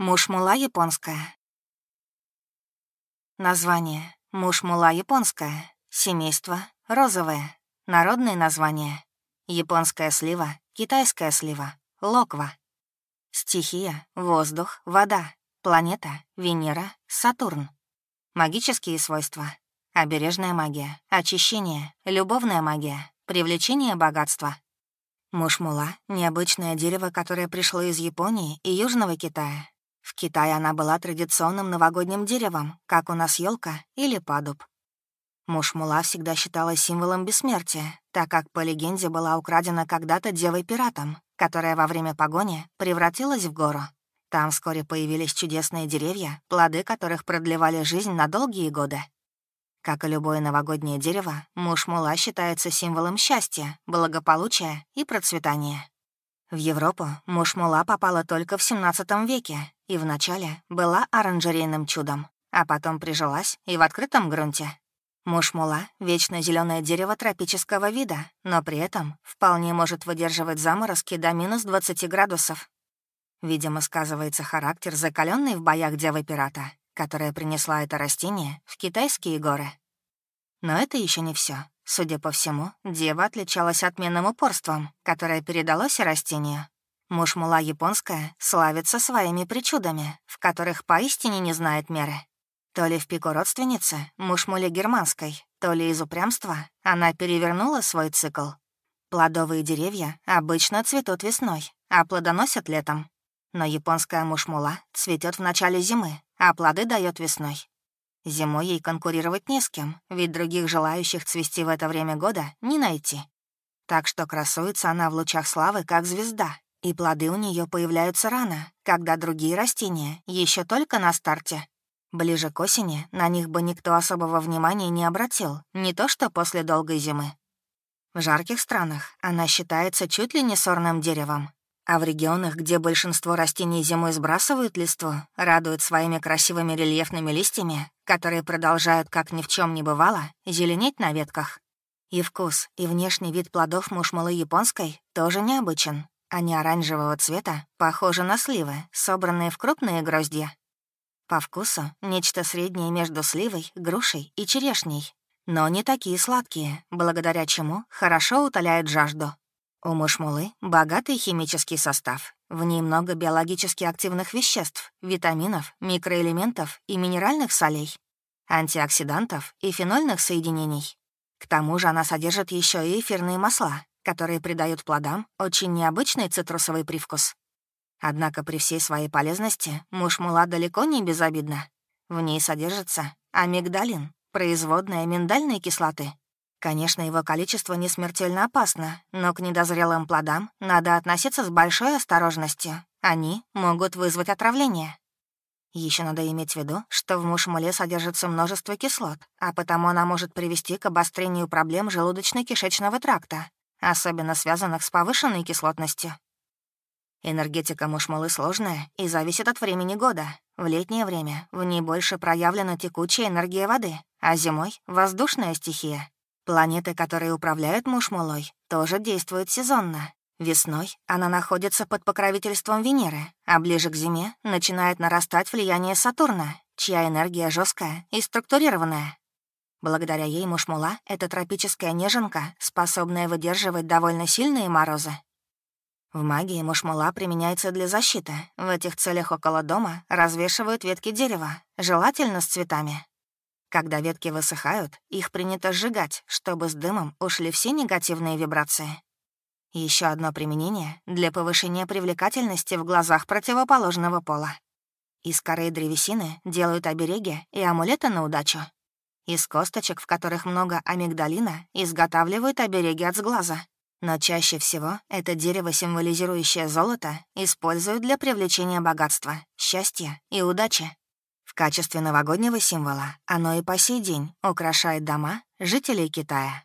Мушмула японская. Название. Мушмула японская. Семейство. Розовое. Народные названия. Японская слива, китайская слива, локва. Стихия. Воздух, вода. Планета. Венера, Сатурн. Магические свойства. Обережная магия, очищение, любовная магия, привлечение богатства. Мушмула — необычное дерево, которое пришло из Японии и Южного Китая. В Китае она была традиционным новогодним деревом, как у нас елка или падуб. Мушмула всегда считалась символом бессмертия, так как, по легенде, была украдена когда-то девой-пиратом, которая во время погони превратилась в гору. Там вскоре появились чудесные деревья, плоды которых продлевали жизнь на долгие годы. Как и любое новогоднее дерево, мушмула считается символом счастья, благополучия и процветания. В Европу мушмула попала только в 17 веке и вначале была оранжерейным чудом, а потом прижилась и в открытом грунте. Мушмула — вечно зеленое дерево тропического вида, но при этом вполне может выдерживать заморозки до минус 20 градусов. Видимо, сказывается характер, закаленный в боях Девы-пирата, которая принесла это растение в китайские горы. Но это еще не все. Судя по всему, дева отличалась отменным упорством, которое передалось растению. Мушмула японская славится своими причудами, в которых поистине не знает меры. То ли в пику родственницы, мушмуле германской, то ли из упрямства она перевернула свой цикл. Плодовые деревья обычно цветут весной, а плодоносят летом. Но японская мушмула цветет в начале зимы, а плоды дает весной. Зимой ей конкурировать не с кем, ведь других желающих цвести в это время года не найти. Так что красуется она в лучах славы, как звезда, и плоды у нее появляются рано, когда другие растения еще только на старте. Ближе к осени на них бы никто особого внимания не обратил, не то что после долгой зимы. В жарких странах она считается чуть ли не сорным деревом, а в регионах, где большинство растений зимой сбрасывают листву, радуют своими красивыми рельефными листьями, которые продолжают, как ни в чем не бывало, зеленеть на ветках. И вкус, и внешний вид плодов мушмалы японской тоже необычен. Они оранжевого цвета, похожи на сливы, собранные в крупные гроздья. По вкусу нечто среднее между сливой, грушей и черешней, но не такие сладкие, благодаря чему хорошо утоляют жажду. У мушмулы богатый химический состав. В ней много биологически активных веществ, витаминов, микроэлементов и минеральных солей, антиоксидантов и фенольных соединений. К тому же она содержит еще и эфирные масла, которые придают плодам очень необычный цитрусовый привкус. Однако при всей своей полезности мушмула далеко не безобидна. В ней содержится амигдалин, производная миндальной кислоты, Конечно, его количество не смертельно опасно, но к недозрелым плодам надо относиться с большой осторожностью. Они могут вызвать отравление. Еще надо иметь в виду, что в мушмуле содержится множество кислот, а потому она может привести к обострению проблем желудочно-кишечного тракта, особенно связанных с повышенной кислотностью. Энергетика мушмулы сложная и зависит от времени года. В летнее время в ней больше проявлена текучая энергия воды, а зимой — воздушная стихия. Планеты, которые управляют Мушмулой, тоже действуют сезонно. Весной она находится под покровительством Венеры, а ближе к зиме начинает нарастать влияние Сатурна, чья энергия жесткая и структурированная. Благодаря ей Мушмула — это тропическая неженка, способная выдерживать довольно сильные морозы. В магии мушмула применяется для защиты. В этих целях около дома развешивают ветки дерева, желательно с цветами. Когда ветки высыхают, их принято сжигать, чтобы с дымом ушли все негативные вибрации. Еще одно применение — для повышения привлекательности в глазах противоположного пола. Из коры древесины делают обереги и амулеты на удачу. Из косточек, в которых много амигдалина, изготавливают обереги от сглаза. Но чаще всего это дерево, символизирующее золото, используют для привлечения богатства, счастья и удачи качестве новогоднего символа оно и по сей день украшает дома жителей Китая.